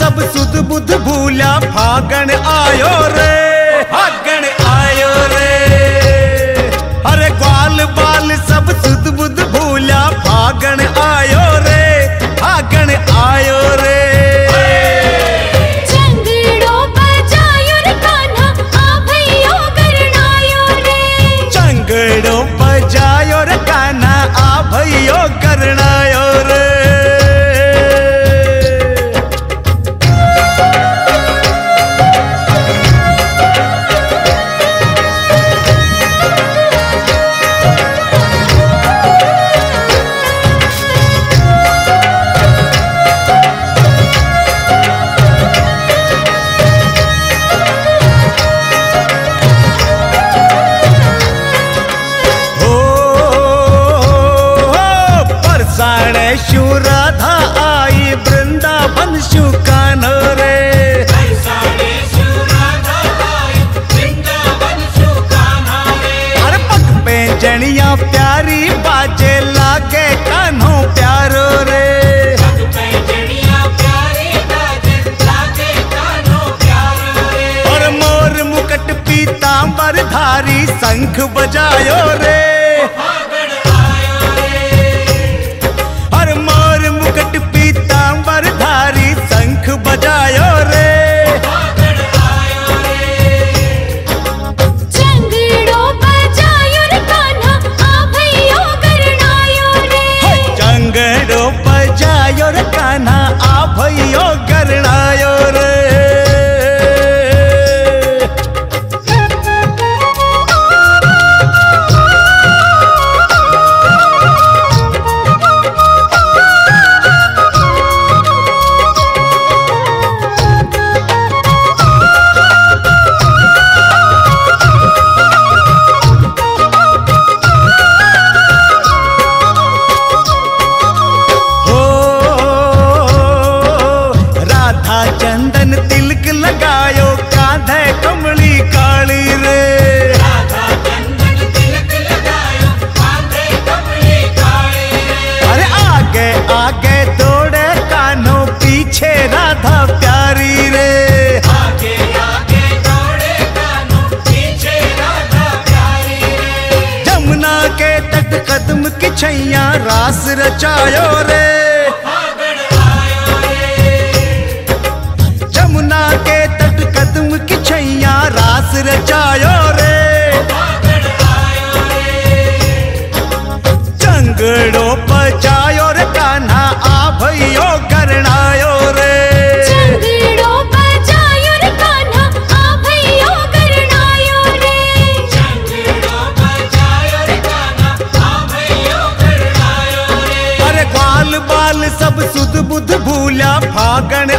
सब सुध बुध भूला फागण आयो शिव राधा आई, वृंदावन शिव कान्ह रे। अरे पग पे जनिया प्यारी, बाजे लागे कान्हों प्यारो रे। मोर मुकट पीताम्बर धारी, शंख बजायो रे। llorar. मैया रास रचायो रे। जमुना के तट कदम की छैया, रास रचायो रे। चंगड़ों पर सब सुध बुध भूला फागण